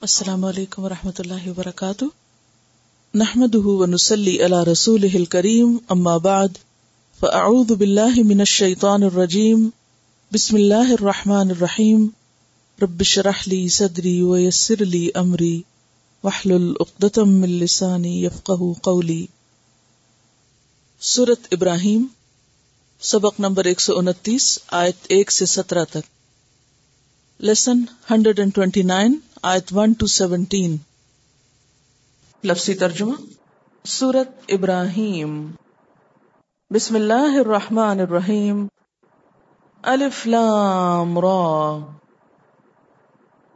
السلام علیکم و رحمۃ اللہ وبرکاتہ۔ نحمد ونسلی علی رسول کریم اما بعد، فاعوذ باللہ من الشیطان الرجیم، بسم اللہ الرحمن الرحیم۔ رب شرح لی صدری ویسر لی امری وحلل اقدتم من لسانی یفقہ قولی۔ سورت ابراہیم، سبق نمبر 129 آیت ایک سے سترہ تک۔ لیسن 129 آیت ون ٹو سیونٹین لفظی ترجمہ، سورت ابراہیم۔ بسم اللہ الرحمن الرحیم۔ الف لام را۔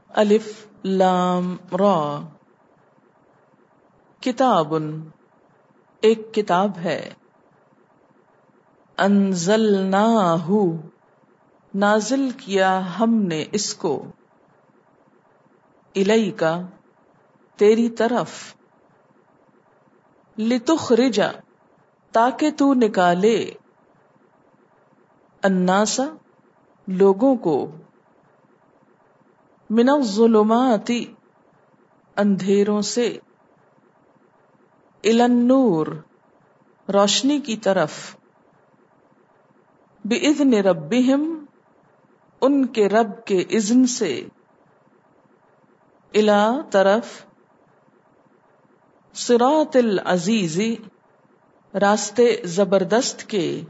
الف لام را۔ کتاب ایک کتاب ہے۔ انزلناہ نازل کیا ہم نے اس کو۔ الئی کا تیری طرف۔ لتخرجا، تاکہ تو نکالے۔ اناسا لوگوں کو۔ من الظلماتی اندھیروں سے۔ النور، روشنی کی طرف۔ بِإِذْنِ رَبِّهِمْ ان کے رب کے اذن سے الا طرف سرات العزیز، راستے زبردست کے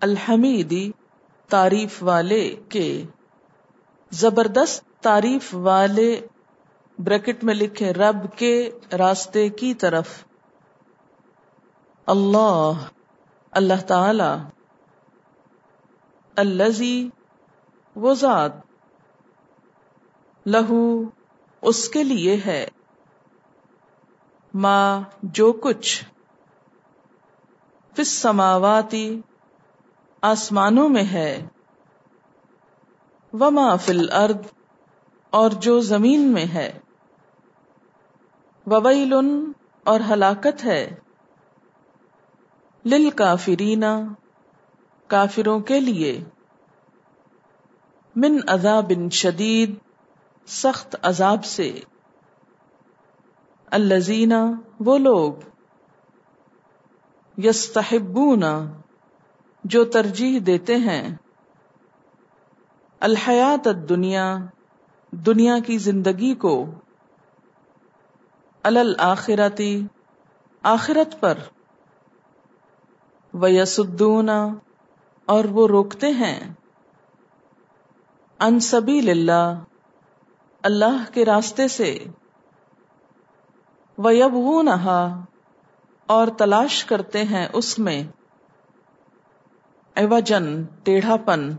الحمیدی تعریف والے کے۔ زبردست تعریف والے بریکٹ میں لکھے رب کے راستے کی طرف۔ اللہ اللہ تعالی۔ الزی وہ ذات لہو اس کے لیے ہے۔ ماں جو کچھ فس سماواتی آسمانوں میں ہے۔ وما فل ارد اور جو زمین میں ہے۔ وبیل اور ہلاکت ہے۔ لل کافرینا کافروں کے لیے۔ من عذاب شدید، سخت عذاب سے۔ الزینہ وہ لوگ۔ یستحبون، جو ترجیح دیتے ہیں۔ الحیات دنیا دنیا کی زندگی کو۔ الآخرتی آخرت پر۔ ویسدون اور وہ روکتے ہیں۔ ان سبیل اللہ اللہ کے راستے سے۔ وَيَبْغُونَهَا اور تلاش کرتے ہیں اس میں۔ ایوجن ٹیڑھا پن۔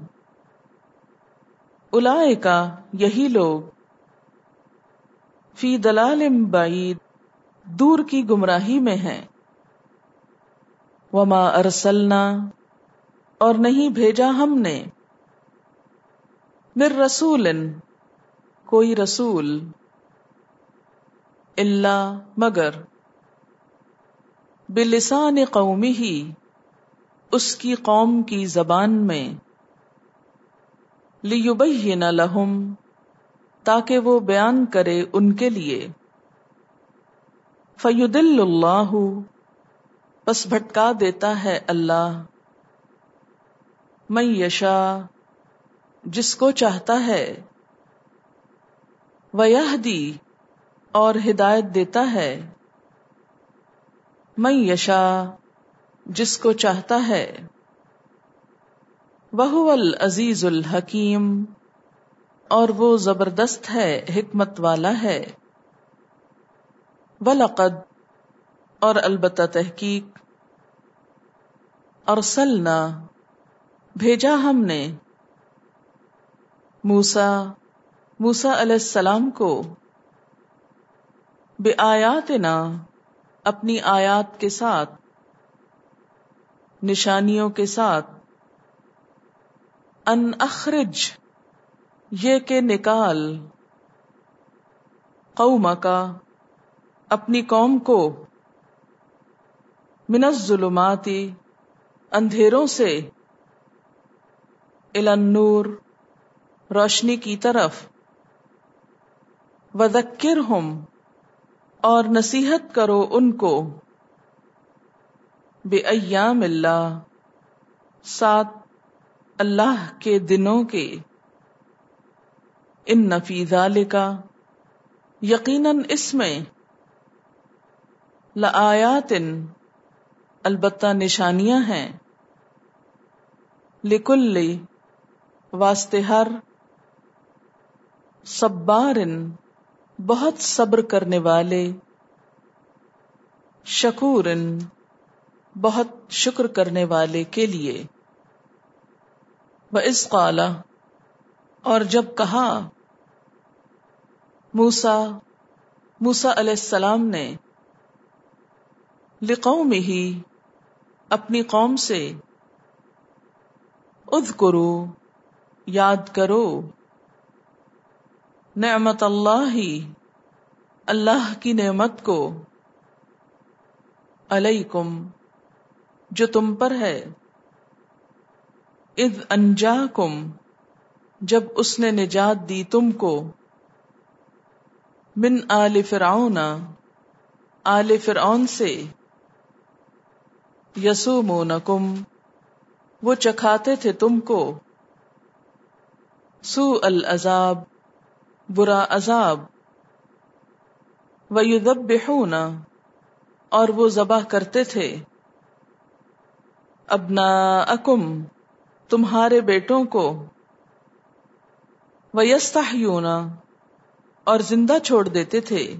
الا کا یہی لوگ۔ فی دلال بعید، دور کی گمراہی میں ہیں۔ وما ارسلنا اور نہیں بھیجا ہم نے۔ مر رسول کوئی رسول۔ اللہ مگر۔ بلسان قومی ہی اس کی قوم کی زبان میں۔ لیبین لہم، تاکہ وہ بیان کرے ان کے لیے۔ فید اللہ، پس بھٹکا دیتا ہے اللہ۔ میں یشا جس کو چاہتا ہے، ویہدی اور ہدایت دیتا ہے۔ میں یشا جس کو چاہتا ہے۔ وہ العزیز الحکیم، اور وہ زبردست ہے، حکمت والا ہے۔ ولقد، اور البتہ تحقیق۔ اور سلنا بھیجا ہم نے موسا موسا علیہ السلام کو بے آیات نا اپنی آیات کے ساتھ، نشانیوں کے ساتھ، ان اخرج، یہ کہ نکال قوم کا، اپنی قوم کو من الظلماتی اندھیروں سے النور، روشنی کی طرف۔ وذکر ہم اور نصیحت کرو ان کو۔ بے ایام اللہ سات اللہ کے دنوں کے۔ ان نفیزہ کا یقیناً اس میں لآیات البتہ نشانیاں ہیں۔ لکل واسطے ہر صبارن، بہت صبر کرنے والے، شکورن، بہت شکر کرنے والے کے لیے۔ اس قالا اور جب کہا موسا موسا علیہ السلام نے لقوم ہی اپنی قوم سے اد کرو یاد کرو، نعمت اللہ ہی، اللہ کی نعمت کو علیکم، جو تم پر ہے۔ اد انجا کم جب اس نے نجات دی تم کو۔ من آل فرعون آل فرعون سے۔ یسومونکم، وہ چکھاتے تھے تم کو۔ سو العذاب، برا عذاب۔ و اور وہ ذبح کرتے تھے۔ ابنا اکم تمہارے بیٹوں کو۔ ویستا اور زندہ چھوڑ دیتے تھے۔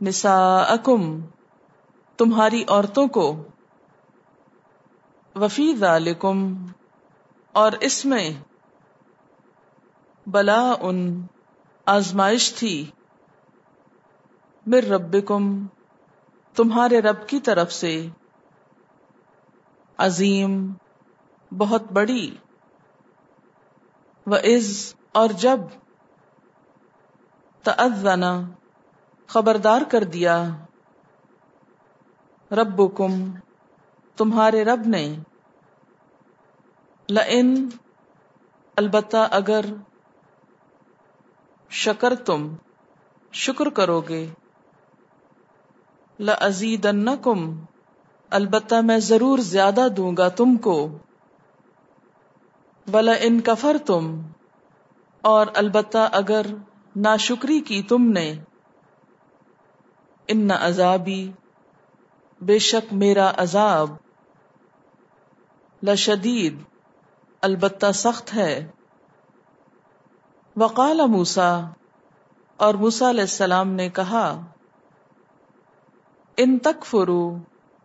نسا اکم تمہاری عورتوں کو۔ وفی ذالکم اور اس میں بلا ان آزمائش تھی۔ مر ربکم، تمہارے رب کی طرف سے۔ عظیم، بہت بڑی۔ و عز اور جب۔ تأذنا خبردار کر دیا۔ رب تمہارے رب نے۔ لئن، البتہ اگر شکر تم، شکر کرو گے لزیدنکم البتہ میں ضرور زیادہ دوں گا تم کو۔ بلا ان کفر تم اور البتہ اگر نا شکری کی تم نے۔ ان نہ عذابی، بے شک میرا عذاب لشدید، البتہ سخت ہے۔ وقال موسا اور موسا علیہ السلام نے کہا، ان تک فرو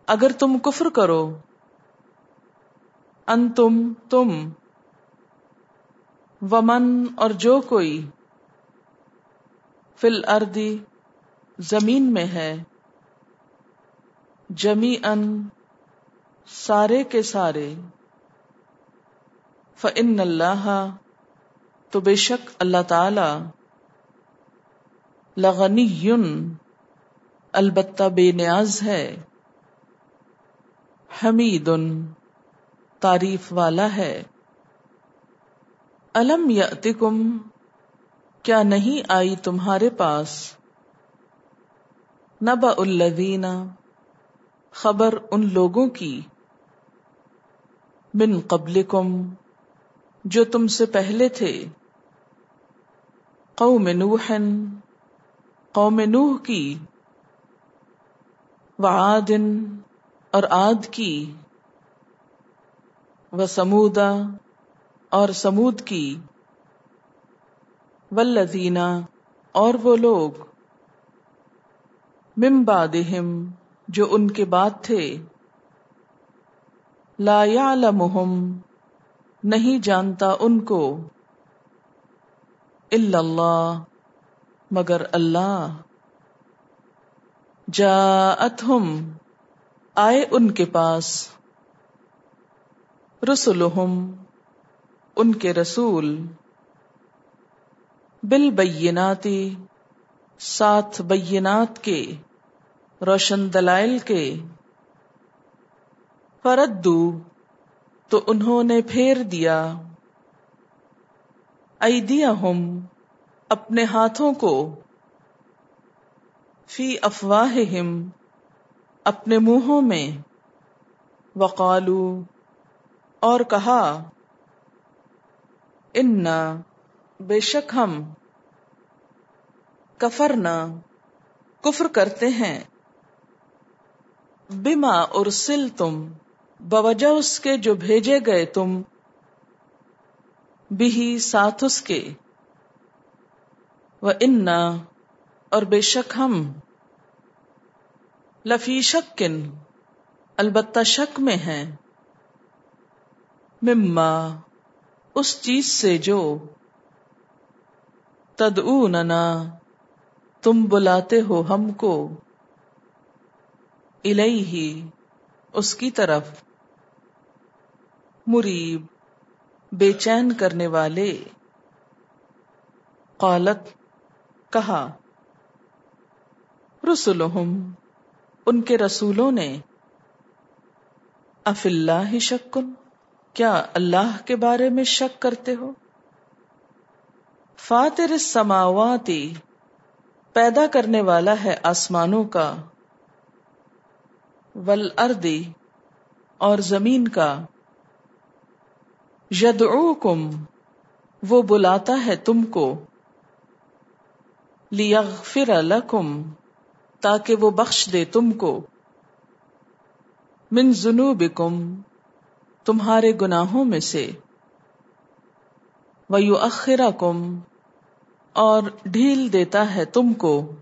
اگر تم کفر کرو۔ ان تم۔ تم ومن، اور جو کوئی فل اردی زمین میں ہے۔ جمی ان سارے کے سارے۔ فن اللہ تو بے شک اللہ تعالی لغنی، البتہ بے نیاز ہے، حمید، تعریف والا ہے۔ الم یاتکم کیا نہیں آئی تمہارے پاس؟ نبا الذین، خبر ان لوگوں کی، من قبلکم۔ جو تم سے پہلے تھے۔ قوم نوح قوم نوح کی، وعاد اور آد کی، و سمودا اور سمود کی۔ ولزینا اور وہ لوگ۔ ممبادہم جو ان کے بعد تھے۔ لا يعلمهم نہیں جانتا ان کو الا اللہ، مگر اللہ۔ جاءتهم آئے ان کے پاس۔ رسولہم ان کے رسول۔ بالبیناتی، ساتھ بینات کے، روشن دلائل کے۔ فردو تو انہوں نے پھیر دیا۔ ایدیا ہم اپنے ہاتھوں کو۔ فی افواہہم، اپنے منہوں میں۔ وقالو، اور کہا، انا، بے شک ہم کفرنا، کفر کرتے ہیں۔ بما ارسل تم بوجہ اس کے جو بھیجے گئے تم، بھی ساتھ اس کے۔ وہ انا اور بے شک ہم، لفی شکن، البتہ شک میں ہیں۔ مما، اس چیز سے جو تدعوننا، تم بلاتے ہو ہم کو۔ الیہ، اس کی طرف۔ مریب، بے چین کرنے والے۔ قالت، کہا رسولہم ان کے رسولوں نے۔ اف اللہ شکن، کیا اللہ کے بارے میں شک کرتے ہو؟ فاتر السماواتی پیدا کرنے والا ہے آسمانوں کا۔ ول اردی اور زمین کا۔ یدعوکم، وہ بلاتا ہے تم کو، لیغفر لکم، تاکہ وہ بخش دے تم کو۔ من ذنوبکم، تمہارے گناہوں میں سے۔ وَيُؤَخِّرَكُمْ اور ڈھیل دیتا ہے تم کو۔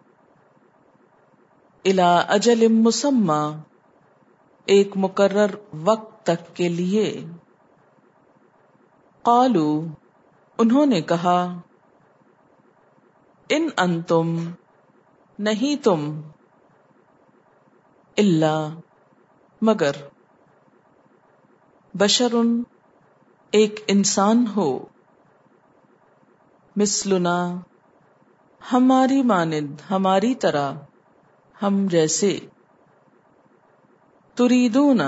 الا اجل مسمى، ایک مقرر وقت تک کے لیے۔ قالو، انہوں نے کہا، ان انتم، نہیں تم اللہ مگر بشر ایک انسان ہو۔ مسلنا ہماری مانند، ہماری طرح، ہم جیسے۔ تریدون،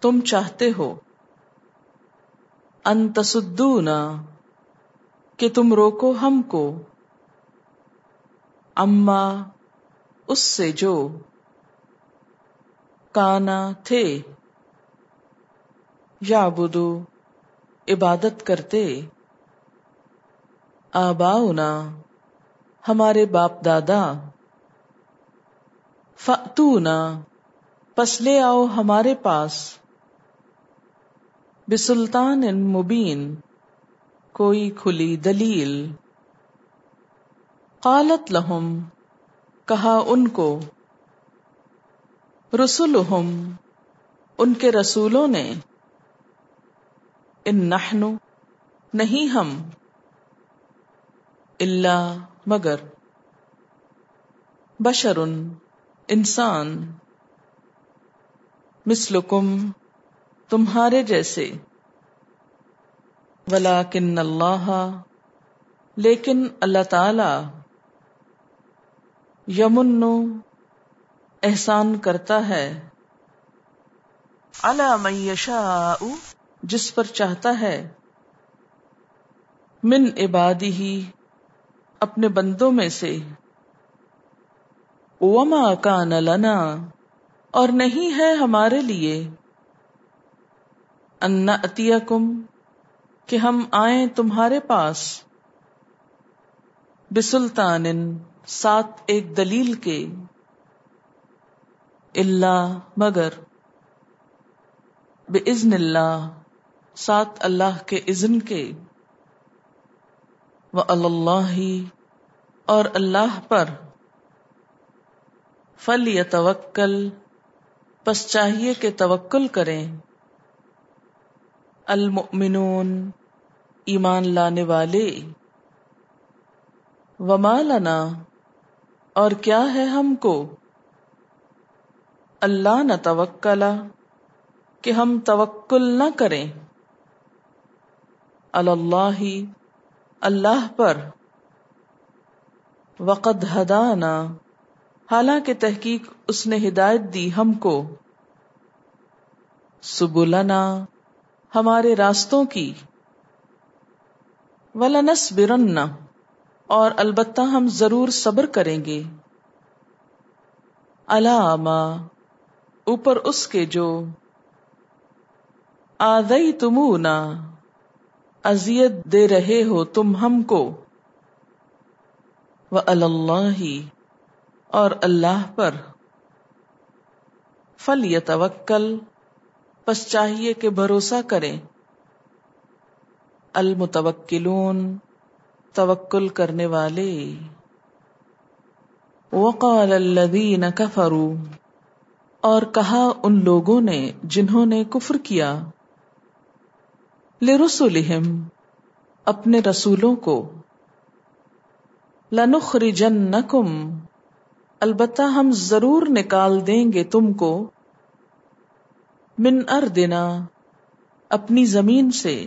تم چاہتے ہو۔ انتصدونا کہ تم روکو ہم کو۔ اما، اس سے جو کانا تھے یا بدو عبادت کرتے۔ آباؤنا، ہمارے باپ دادا۔ فتونا پس لے آؤ ہمارے پاس۔ بسلطان ان مبین، کوئی کھلی دلیل۔ قالت لہم، کہا ان کو رسولہم ان کے رسولوں نے۔ ان نحنو نہیں ہم اللہ مگر۔ بشر، انسان۔ مثلکم تمہارے جیسے۔ ولیکن اللہ، لیکن اللہ تعالی یمن احسان کرتا ہے۔ من یشاء، جس پر چاہتا ہے۔ من عبادی ہی اپنے بندوں میں سے۔ وما کان لنا، اور نہیں ہے ہمارے لیے۔ ان اتیکم کہ ہم آئیں تمہارے پاس بسلطان ساتھ ایک دلیل کے اللہ مگر بے ازن اللہ، ساتھ اللہ کے اذن کے وہ اللہ اور اللہ پر۔ فل یا توکل پس چاہیے کہ توکل کریں۔ المؤمنون، ایمان لانے والے۔ وما لنا، اور کیا ہے ہم کو؟ اللہ نہ توکلا کہ ہم توکل نہ کریں۔ اللہ اللہ پر۔ وقد ہدانا، حالانکہ تحقیق اس نے ہدایت دی ہم کو۔ سبلنا ہمارے راستوں کی۔ ولنس برن اور البتہ ہم ضرور صبر کریں گے۔ علامہ اوپر اس کے جو۔ آدئی تمونا ازیت دے رہے ہو تم ہم کو۔ وہ اللہ اور اللہ پر۔ فل یا توکل پس چاہیے کہ بھروسہ کریں۔ المتوکلون، توکل کرنے والے۔ وقال الذین کفروا، اور کہا ان لوگوں نے جنہوں نے کفر کیا، لرسلہم، اپنے رسولوں کو۔ لنخرجنکم، البتہ ہم ضرور نکال دیں گے تم کو۔ من اردنا، اپنی زمین سے۔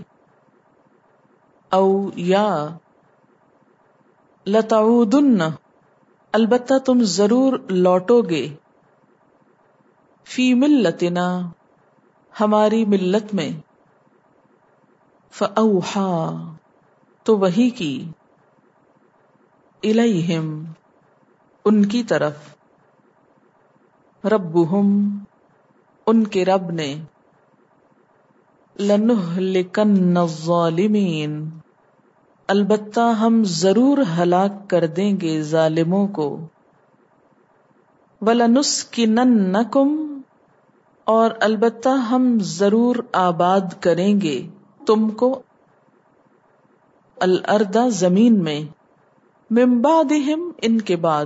او یا، لتعودن، البتہ تم ضرور لوٹو گے فی ملتنا، ہماری ملت میں۔ فاوحا، تو وہی کی۔ الیہم، ان کی طرف۔ ربہم ان کے رب نے، لنہلکن الظالمین۔ البتہ ہم ضرور ہلاک کر دیں گے ظالموں کو۔ وَلَنُسْكِنَنَّكُمْ اور البتہ ہم ضرور آباد کریں گے تم کو۔ الردا زمین میں ممبادہم ان کے بعد۔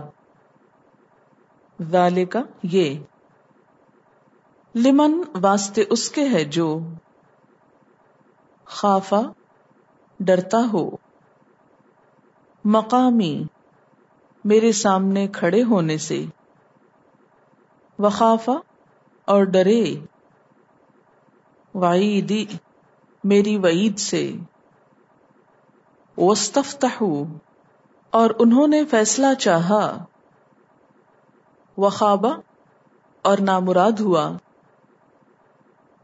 ذالکا یہ۔ لمن واسطے اس کے ہے جو خافا ڈرتا ہو۔ مقامی میرے سامنے کھڑے ہونے سے۔ وخافا اور ڈرے۔ وعیدی میری وعید سے۔ وستفتحو اور انہوں نے فیصلہ چاہا۔ وخابا اور نامراد ہوا۔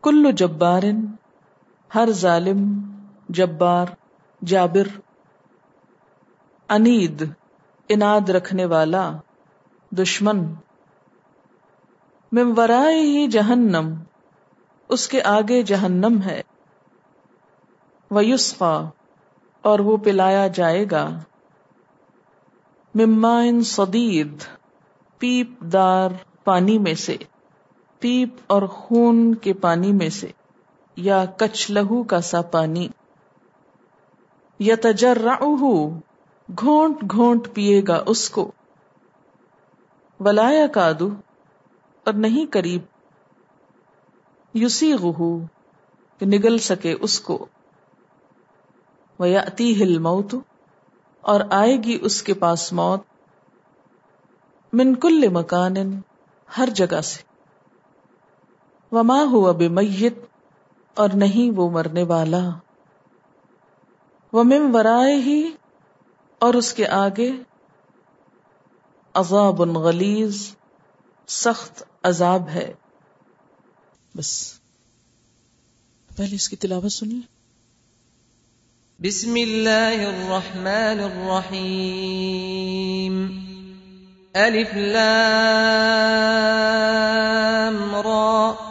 کل جبارن، ہر ظالم جبار، جابر، انید، اناد رکھنے والا، دشمن۔ ممورائے ہی جہنم، اس کے آگے جہنم ہے۔ ویسقا اور وہ پلایا جائے گا۔ ممائن صدید، پیپ دار پانی میں سے۔ پیپ اور خون کے پانی میں سے، یا کچھ لہو کا سا پانی۔ یا تجر گھونٹ گھونٹ پیے گا اس کو۔ ولایا کادو اور نہیں قریب۔ یوسی گہو کہ نگل سکے اس کو۔ ہل موت اور آئے گی اس کے پاس موت۔ من کل مکان ہر جگہ سے۔ وما ہوا بمیت اور نہیں وہ مرنے والا۔ ومم ورائے ہی اور اس کے آگے عذاب غلیظ، سخت عذاب ہے۔ بس۔ پہلے اس کی تلاوت سنیے بسم الله الرحمن الرحيم ألف لام را۔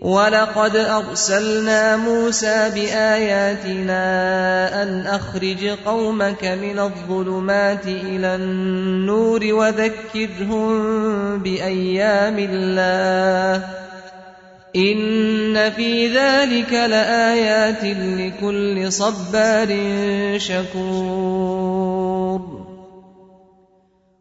ولقد ارسلنا موسى باياتنا ان اخرج قومك من الظلمات الى النور وذكرهم بايام الله ان في ذلك لايات لكل صبار شكور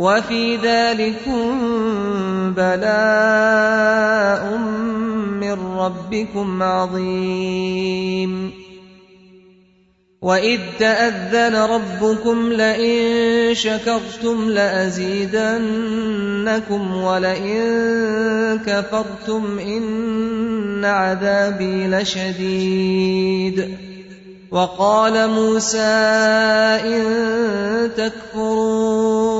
وفي ذلكم بلاء من ربكم عظيم. وإذ تأذن ربكم لئن شكرتم لأزيدنكم ولئن كفرتم إن عذابي لشديد. وقال موسى إن تكفروا أنتم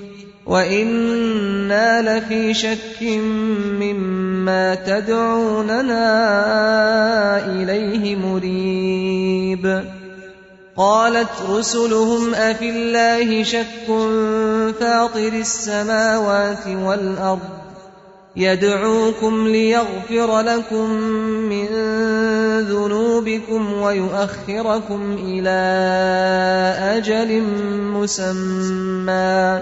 وإنا لفي شك مما تدعوننا إليه مريب قالت رسلهم أفي الله شك فاطر السماوات والأرض يدعوكم ليغفر لكم من ذنوبكم ويؤخركم إلى أجل مسمى